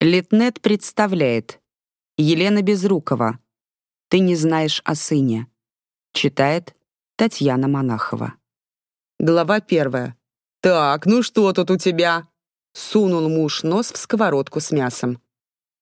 Литнет представляет. Елена Безрукова. «Ты не знаешь о сыне». Читает Татьяна Монахова. Глава первая. «Так, ну что тут у тебя?» Сунул муж нос в сковородку с мясом.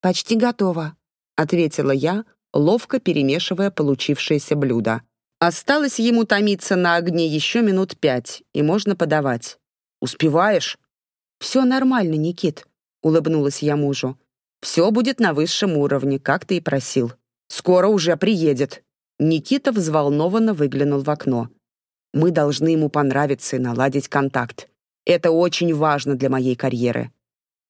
«Почти готово», — ответила я, ловко перемешивая получившееся блюдо. Осталось ему томиться на огне еще минут пять, и можно подавать. «Успеваешь?» «Все нормально, Никит», — улыбнулась я мужу. «Все будет на высшем уровне, как ты и просил. Скоро уже приедет». Никита взволнованно выглянул в окно. «Мы должны ему понравиться и наладить контакт. Это очень важно для моей карьеры».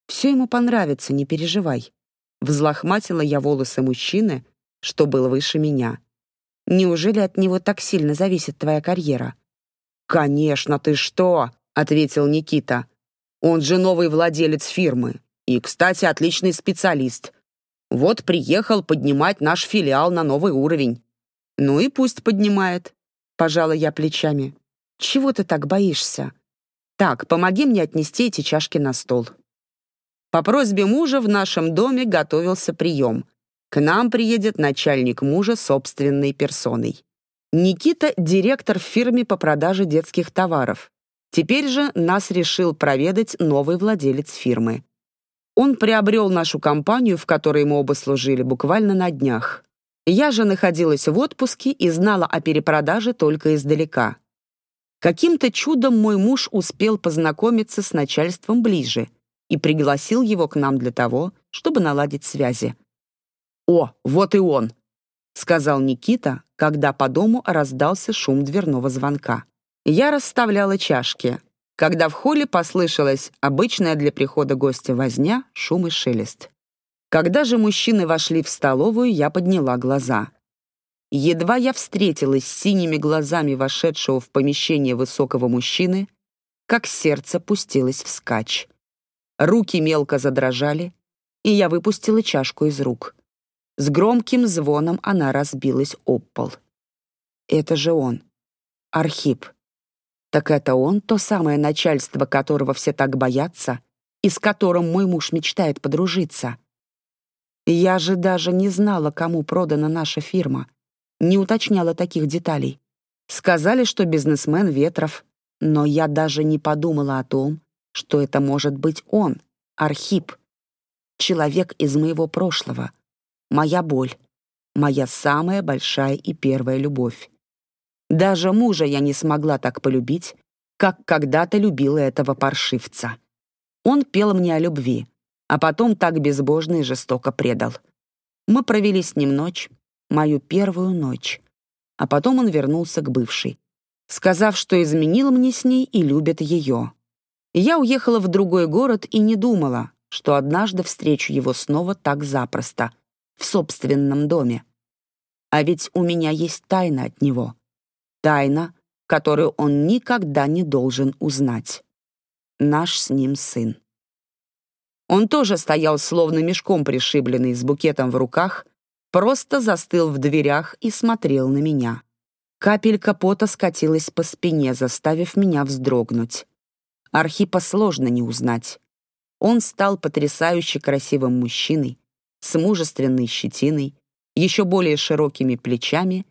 «Все ему понравится, не переживай». Взлохматила я волосы мужчины, что был выше меня. Неужели от него так сильно зависит твоя карьера?» «Конечно, ты что?» — ответил Никита. «Он же новый владелец фирмы. И, кстати, отличный специалист. Вот приехал поднимать наш филиал на новый уровень». «Ну и пусть поднимает», — пожала я плечами. «Чего ты так боишься?» «Так, помоги мне отнести эти чашки на стол». По просьбе мужа в нашем доме готовился прием — к нам приедет начальник мужа собственной персоной. Никита — директор в фирме по продаже детских товаров. Теперь же нас решил проведать новый владелец фирмы. Он приобрел нашу компанию, в которой мы оба служили, буквально на днях. Я же находилась в отпуске и знала о перепродаже только издалека. Каким-то чудом мой муж успел познакомиться с начальством ближе и пригласил его к нам для того, чтобы наладить связи. «О, вот и он!» — сказал Никита, когда по дому раздался шум дверного звонка. Я расставляла чашки, когда в холле послышалась обычная для прихода гостя возня, шум и шелест. Когда же мужчины вошли в столовую, я подняла глаза. Едва я встретилась с синими глазами вошедшего в помещение высокого мужчины, как сердце пустилось вскачь. Руки мелко задрожали, и я выпустила чашку из рук. С громким звоном она разбилась об пол. Это же он. Архип. Так это он, то самое начальство, которого все так боятся, и с которым мой муж мечтает подружиться. Я же даже не знала, кому продана наша фирма. Не уточняла таких деталей. Сказали, что бизнесмен Ветров, но я даже не подумала о том, что это может быть он, Архип, человек из моего прошлого, моя боль, моя самая большая и первая любовь. Даже мужа я не смогла так полюбить, как когда-то любила этого паршивца. Он пел мне о любви, а потом так безбожно и жестоко предал. Мы провели с ним ночь, мою первую ночь, а потом он вернулся к бывшей, сказав, что изменил мне с ней и любит ее. Я уехала в другой город и не думала, что однажды встречу его снова так запросто — в собственном доме. А ведь у меня есть тайна от него. Тайна, которую он никогда не должен узнать. Наш с ним сын. Он тоже стоял словно мешком пришибленный, с букетом в руках, просто застыл в дверях и смотрел на меня. Капелька пота скатилась по спине, заставив меня вздрогнуть. Архипа сложно не узнать. Он стал потрясающе красивым мужчиной, с мужественной щетиной, еще более широкими плечами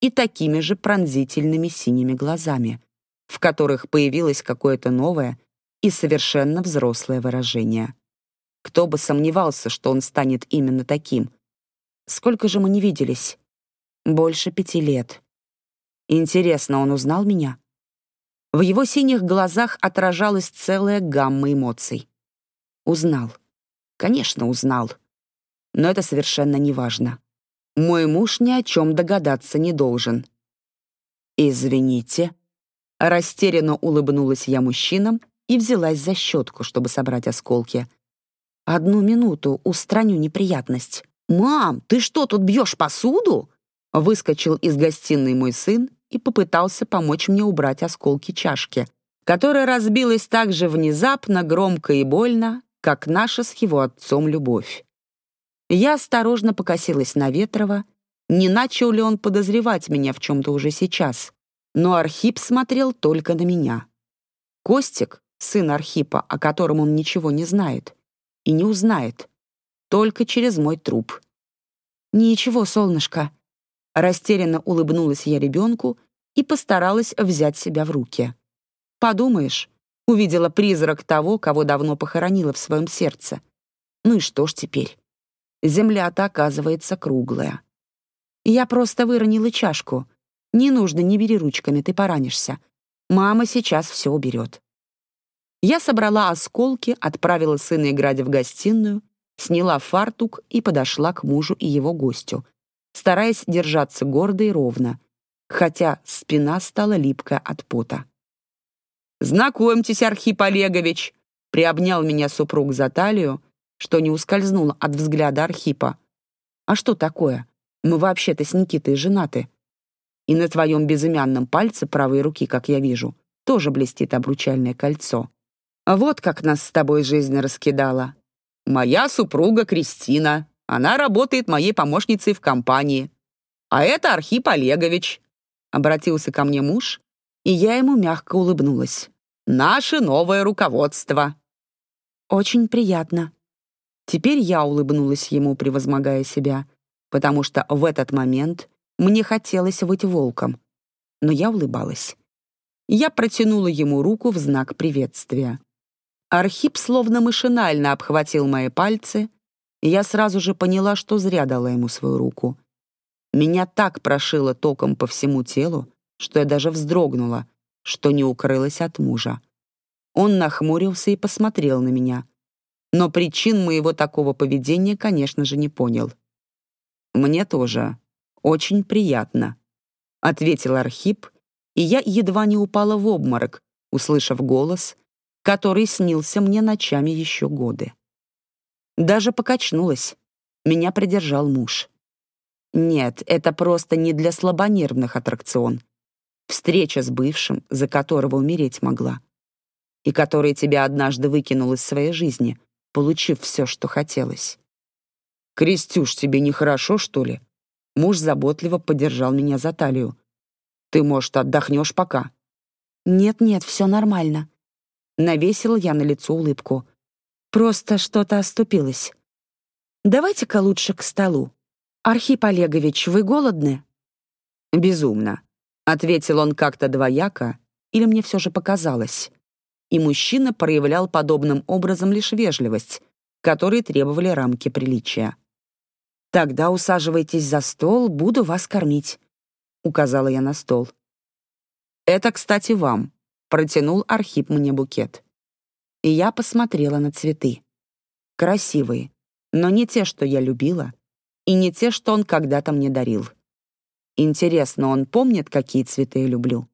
и такими же пронзительными синими глазами, в которых появилось какое-то новое и совершенно взрослое выражение. Кто бы сомневался, что он станет именно таким. Сколько же мы не виделись? Больше пяти лет. Интересно, он узнал меня? В его синих глазах отражалась целая гамма эмоций. Узнал. Конечно, узнал но это совершенно не важно. Мой муж ни о чем догадаться не должен. «Извините». Растерянно улыбнулась я мужчинам и взялась за щетку, чтобы собрать осколки. «Одну минуту, устраню неприятность». «Мам, ты что, тут бьешь посуду?» Выскочил из гостиной мой сын и попытался помочь мне убрать осколки чашки, которая разбилась так же внезапно, громко и больно, как наша с его отцом любовь. Я осторожно покосилась на Ветрова, не начал ли он подозревать меня в чем-то уже сейчас. Но Архип смотрел только на меня. Костик, сын Архипа, о котором он ничего не знает и не узнает, только через мой труп. «Ничего, солнышко». Растерянно улыбнулась я ребенку и постаралась взять себя в руки. «Подумаешь, увидела призрак того, кого давно похоронила в своем сердце. Ну и что ж теперь? Земля-то, оказывается, круглая. Я просто выронила чашку. Не нужно, не бери ручками, ты поранишься. Мама сейчас все уберет. Я собрала осколки, отправила сына играть в гостиную, сняла фартук и подошла к мужу и его гостю, стараясь держаться гордо и ровно, хотя спина стала липкая от пота. «Знакомьтесь, Архип Олегович!» — приобнял меня супруг за талию, что не ускользнуло от взгляда Архипа. «А что такое? Мы вообще-то с Никитой женаты. И на твоем безымянном пальце правой руки, как я вижу, тоже блестит обручальное кольцо. Вот как нас с тобой жизнь раскидала. Моя супруга Кристина. Она работает моей помощницей в компании. А это Архип Олегович. Обратился ко мне муж, и я ему мягко улыбнулась. Наше новое руководство. Очень приятно. Теперь я улыбнулась ему, превозмогая себя, потому что в этот момент мне хотелось быть волком. Но я улыбалась. Я протянула ему руку в знак приветствия. Архип словно машинально обхватил мои пальцы, и я сразу же поняла, что зря дала ему свою руку. Меня так прошило током по всему телу, что я даже вздрогнула, что не укрылась от мужа. Он нахмурился и посмотрел на меня, но причин моего такого поведения, конечно же, не понял. «Мне тоже очень приятно», — ответил Архип, и я едва не упала в обморок, услышав голос, который снился мне ночами еще годы. Даже покачнулась. Меня придержал муж. Нет, это просто не для слабонервных аттракцион. Встреча с бывшим, за которого умереть могла. И который тебя однажды выкинул из своей жизни, получив все, что хотелось. «Крестюш, тебе нехорошо, что ли?» Муж заботливо поддержал меня за талию. «Ты, может, отдохнешь пока?» «Нет-нет, все нормально. Навесила я на лицо улыбку. Просто что-то оступилось. Давайте-ка лучше к столу. Архип Олегович, вы голодны? Безумно, ответил он как-то двояко, или мне все же показалось. И мужчина проявлял подобным образом лишь вежливость, которой требовали рамки приличия. «Тогда усаживайтесь за стол, буду вас кормить», — указала я на стол. «Это, кстати, вам», Протянул Архип мне букет. И я посмотрела на цветы. Красивые, но не те, что я любила, и не те, что он когда-то мне дарил. Интересно, он помнит, какие цветы я люблю?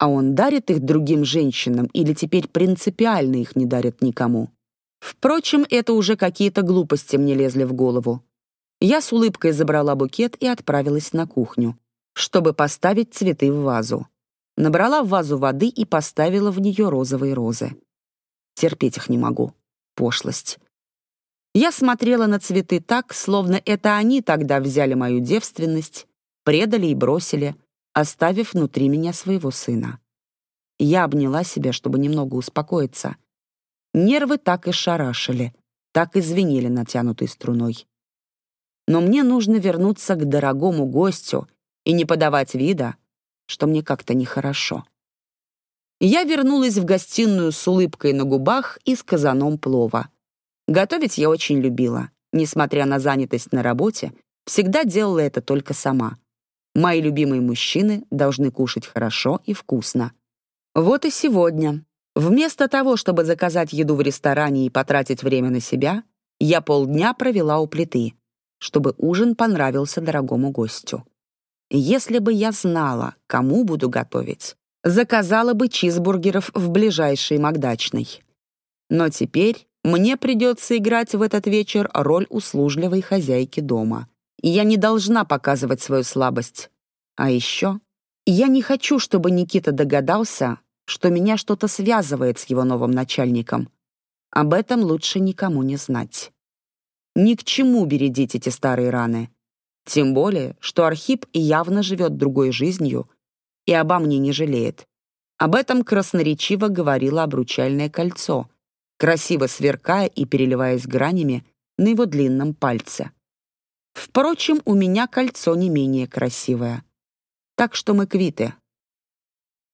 А он дарит их другим женщинам или теперь принципиально их не дарит никому? Впрочем, это уже какие-то глупости мне лезли в голову. Я с улыбкой забрала букет и отправилась на кухню, чтобы поставить цветы в вазу набрала в вазу воды и поставила в нее розовые розы. Терпеть их не могу. Пошлость. Я смотрела на цветы так, словно это они тогда взяли мою девственность, предали и бросили, оставив внутри меня своего сына. Я обняла себя, чтобы немного успокоиться. Нервы так и шарашили, так и звенели натянутой струной. Но мне нужно вернуться к дорогому гостю и не подавать вида, что мне как-то нехорошо. Я вернулась в гостиную с улыбкой на губах и с казаном плова. Готовить я очень любила. Несмотря на занятость на работе, всегда делала это только сама. Мои любимые мужчины должны кушать хорошо и вкусно. Вот и сегодня. Вместо того, чтобы заказать еду в ресторане и потратить время на себя, я полдня провела у плиты, чтобы ужин понравился дорогому гостю. Если бы я знала, кому буду готовить, заказала бы чизбургеров в ближайшей Макдачной. Но теперь мне придется играть в этот вечер роль услужливой хозяйки дома. Я не должна показывать свою слабость. А еще я не хочу, чтобы Никита догадался, что меня что-то связывает с его новым начальником. Об этом лучше никому не знать. Ни к чему бередить эти старые раны. Тем более, что Архип явно живет другой жизнью и обо мне не жалеет. Об этом красноречиво говорило обручальное кольцо, красиво сверкая и переливаясь гранями на его длинном пальце. Впрочем, у меня кольцо не менее красивое. Так что мы квиты.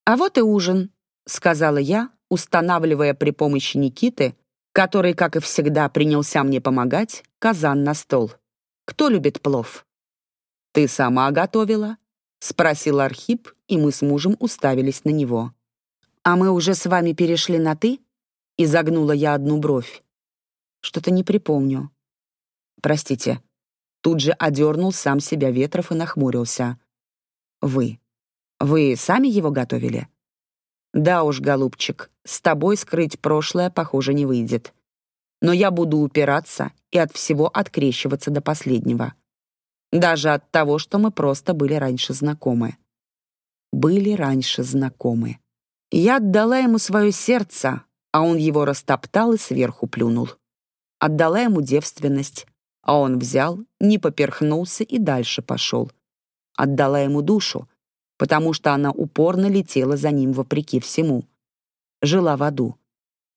«А вот и ужин», — сказала я, устанавливая при помощи Никиты, который, как и всегда, принялся мне помогать, казан на стол. «Кто любит плов?» «Ты сама готовила?» — спросил Архип, и мы с мужем уставились на него. «А мы уже с вами перешли на «ты»?» — изогнула я одну бровь. «Что-то не припомню». «Простите». Тут же одернул сам себя Ветров и нахмурился. «Вы. Вы сами его готовили?» «Да уж, голубчик, с тобой скрыть прошлое, похоже, не выйдет. Но я буду упираться и от всего открещиваться до последнего. Даже от того, что мы просто были раньше знакомы. Были раньше знакомы. Я отдала ему свое сердце, а он его растоптал и сверху плюнул. Отдала ему девственность, а он взял, не поперхнулся и дальше пошел. Отдала ему душу, потому что она упорно летела за ним вопреки всему. Жила в аду.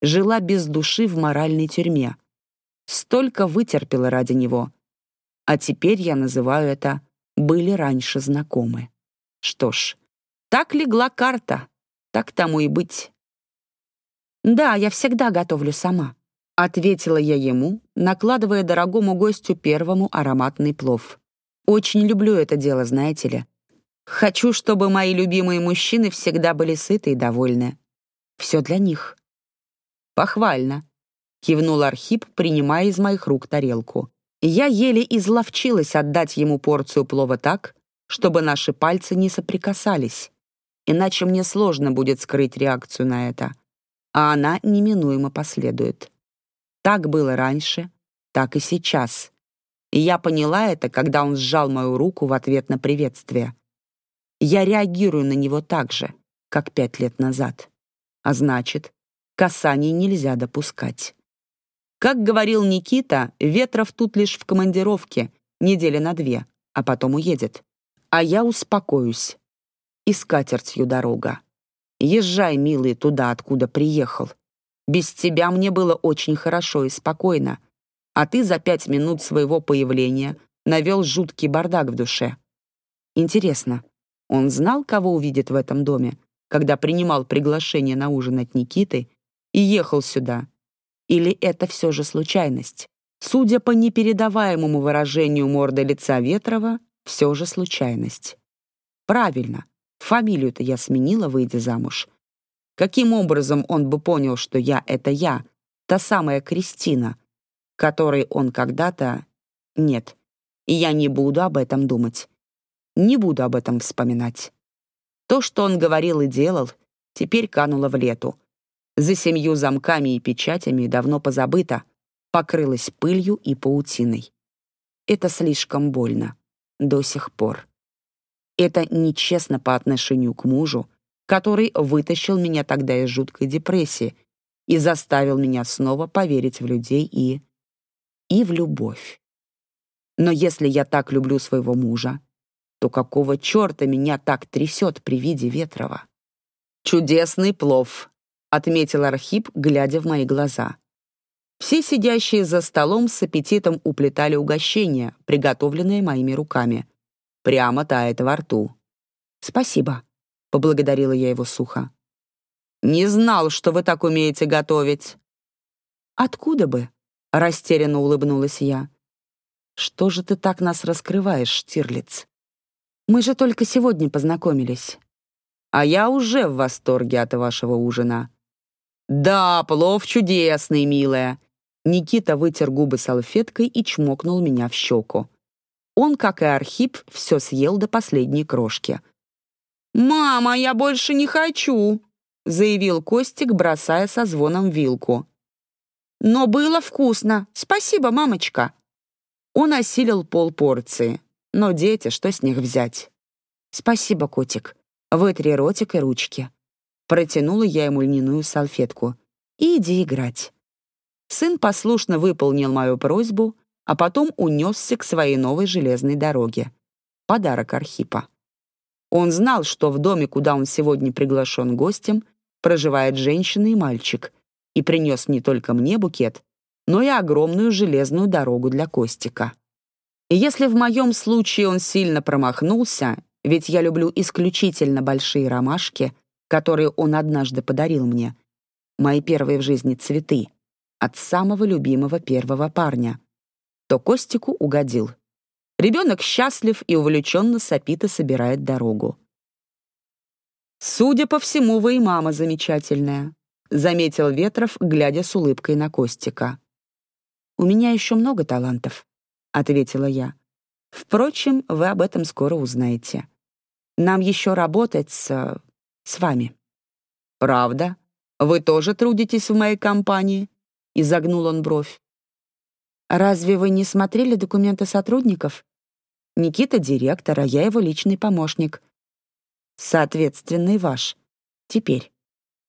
Жила без души в моральной тюрьме. Столько вытерпела ради него. А теперь я называю это «были раньше знакомы». Что ж, так легла карта, так тому и быть. «Да, я всегда готовлю сама», — ответила я ему, накладывая дорогому гостю первому ароматный плов. «Очень люблю это дело, знаете ли. Хочу, чтобы мои любимые мужчины всегда были сыты и довольны. Все для них». «Похвально», — кивнул Архип, принимая из моих рук тарелку. Я еле изловчилась отдать ему порцию плова так, чтобы наши пальцы не соприкасались, иначе мне сложно будет скрыть реакцию на это а она неминуемо последует. Так было раньше, так и сейчас. И я поняла это, когда он сжал мою руку в ответ на приветствие. Я реагирую на него так же, как пять лет назад. А значит, касаний нельзя допускать. Как говорил Никита, Ветров тут лишь в командировке, недели на две, а потом уедет. А я успокоюсь. И скатертью дорога. Езжай, милый, туда, откуда приехал. Без тебя мне было очень хорошо и спокойно, а ты за пять минут своего появления навел жуткий бардак в душе. Интересно, он знал, кого увидит в этом доме, когда принимал приглашение на ужин от Никиты и ехал сюда? Или это все же случайность? Судя по непередаваемому выражению морды лица Ветрова, все же случайность. Правильно, Фамилию-то я сменила, выйдя замуж. Каким образом он бы понял, что я — это я, та самая Кристина, которой он когда-то... Нет, и я не буду об этом думать. Не буду об этом вспоминать. То, что он говорил и делал, теперь кануло в лету. За семью замками и печатями давно позабыто, покрылось пылью и паутиной. Это слишком больно. До сих пор. Это нечестно по отношению к мужу, который вытащил меня тогда из жуткой депрессии и заставил меня снова поверить в людей и... и в любовь. Но если я так люблю своего мужа, то какого черта меня так трясет при виде Ветрова? «Чудесный плов», — отметил Архип, глядя в мои глаза. Все сидящие за столом с аппетитом уплетали угощения, приготовленные моими руками — Прямо тает во рту. «Спасибо», — поблагодарила я его сухо. «Не знал, что вы так умеете готовить». «Откуда бы?» — растерянно улыбнулась я. «Что же ты так нас раскрываешь, Штирлиц? Мы же только сегодня познакомились». «А я уже в восторге от вашего ужина». «Да, плов чудесный, милая». Никита вытер губы салфеткой и чмокнул меня в щеку. Он, как и Архип, все съел до последней крошки. «Мама, я больше не хочу!» — заявил Костик, бросая со звоном вилку. «Но было вкусно. Спасибо, мамочка!» Он осилил полпорции. Но дети, что с них взять? «Спасибо, котик. Вытри ротик и ручки». Протянула я ему льняную салфетку. «И иди играть». Сын послушно выполнил мою просьбу, а потом унесся к своей новой железной дороге. Подарок Архипа. Он знал, что в доме, куда он сегодня приглашен гостем, проживает женщина и мальчик, и принес не только мне букет, но и огромную железную дорогу для Костика. И если в моем случае он сильно промахнулся, ведь я люблю исключительно большие ромашки, которые он однажды подарил мне, мои первые в жизни цветы, от самого любимого первого парня, то Костику угодил. Ребенок счастлив и увлеченно сопит и собирает дорогу. «Судя по всему, вы и мама замечательная», — заметил Ветров, глядя с улыбкой на Костика. «У меня еще много талантов», — ответила я. «Впрочем, вы об этом скоро узнаете. Нам еще работать с... с вами». «Правда? Вы тоже трудитесь в моей компании?» — изогнул он бровь. «Разве вы не смотрели документы сотрудников? Никита — директор, а я его личный помощник. Соответственно, и ваш. Теперь.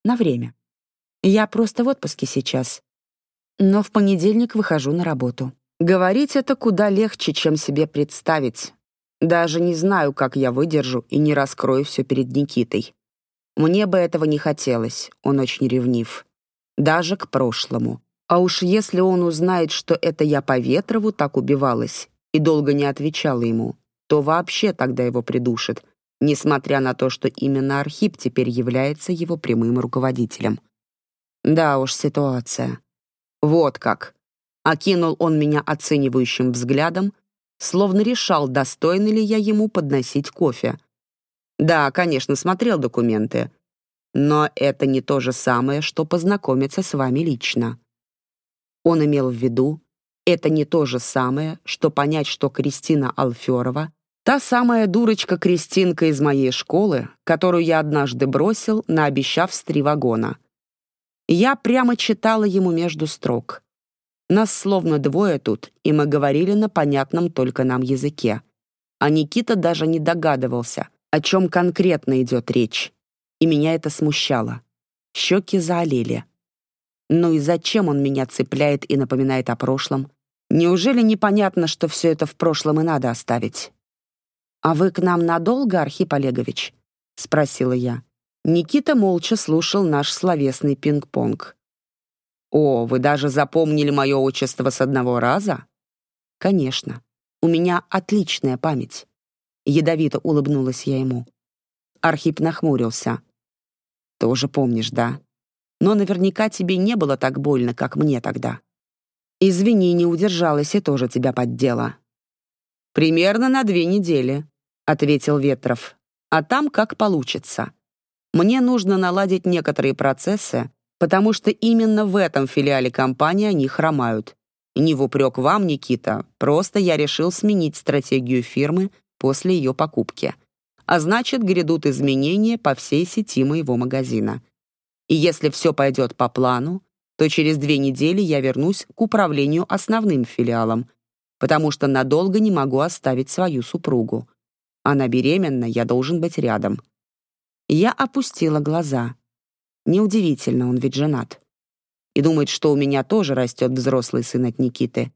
На время. Я просто в отпуске сейчас. Но в понедельник выхожу на работу. Говорить это куда легче, чем себе представить. Даже не знаю, как я выдержу и не раскрою все перед Никитой. Мне бы этого не хотелось, он очень ревнив. Даже к прошлому. А уж если он узнает, что это я по Ветрову так убивалась и долго не отвечала ему, то вообще тогда его придушит, несмотря на то, что именно Архип теперь является его прямым руководителем. Да уж, ситуация. Вот как. Окинул он меня оценивающим взглядом, словно решал, достойно ли я ему подносить кофе. Да, конечно, смотрел документы, но это не то же самое, что познакомиться с вами лично. Он имел в виду, это не то же самое, что понять, что Кристина Алферова — та самая дурочка-кристинка из моей школы, которую я однажды бросил, наобещав с три вагона. Я прямо читала ему между строк. Нас словно двое тут, и мы говорили на понятном только нам языке. А Никита даже не догадывался, о чем конкретно идет речь. И меня это смущало. Щеки заолели. Ну и зачем он меня цепляет и напоминает о прошлом? Неужели непонятно, что все это в прошлом и надо оставить? «А вы к нам надолго, Архип Олегович?» — спросила я. Никита молча слушал наш словесный пинг-понг. «О, вы даже запомнили мое отчество с одного раза?» «Конечно. У меня отличная память». Ядовито улыбнулась я ему. Архип нахмурился. «Тоже помнишь, да? Но наверняка тебе не было так больно, как мне тогда. Извини, не удержалась и тоже тебя поддела». «Примерно на две недели», — ответил Ветров. «А там как получится. Мне нужно наладить некоторые процессы, потому что именно в этом филиале компании они хромают. Не в упрек вам, Никита, просто я решил сменить стратегию фирмы после ее покупки. А значит, грядут изменения по всей сети моего магазина. И если все пойдет по плану, то через две недели я вернусь к управлению основным филиалом, потому что надолго не могу оставить свою супругу. Она беременна, я должен быть рядом. Я опустила глаза. Неудивительно, он ведь женат. И думает, что у меня тоже растет взрослый сын от Никиты.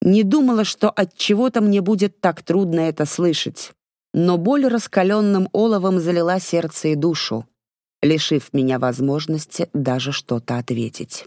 Не думала, что от чего-то мне будет так трудно это слышать. Но боль раскаленным оловом залила сердце и душу, лишив меня возможности даже что-то ответить.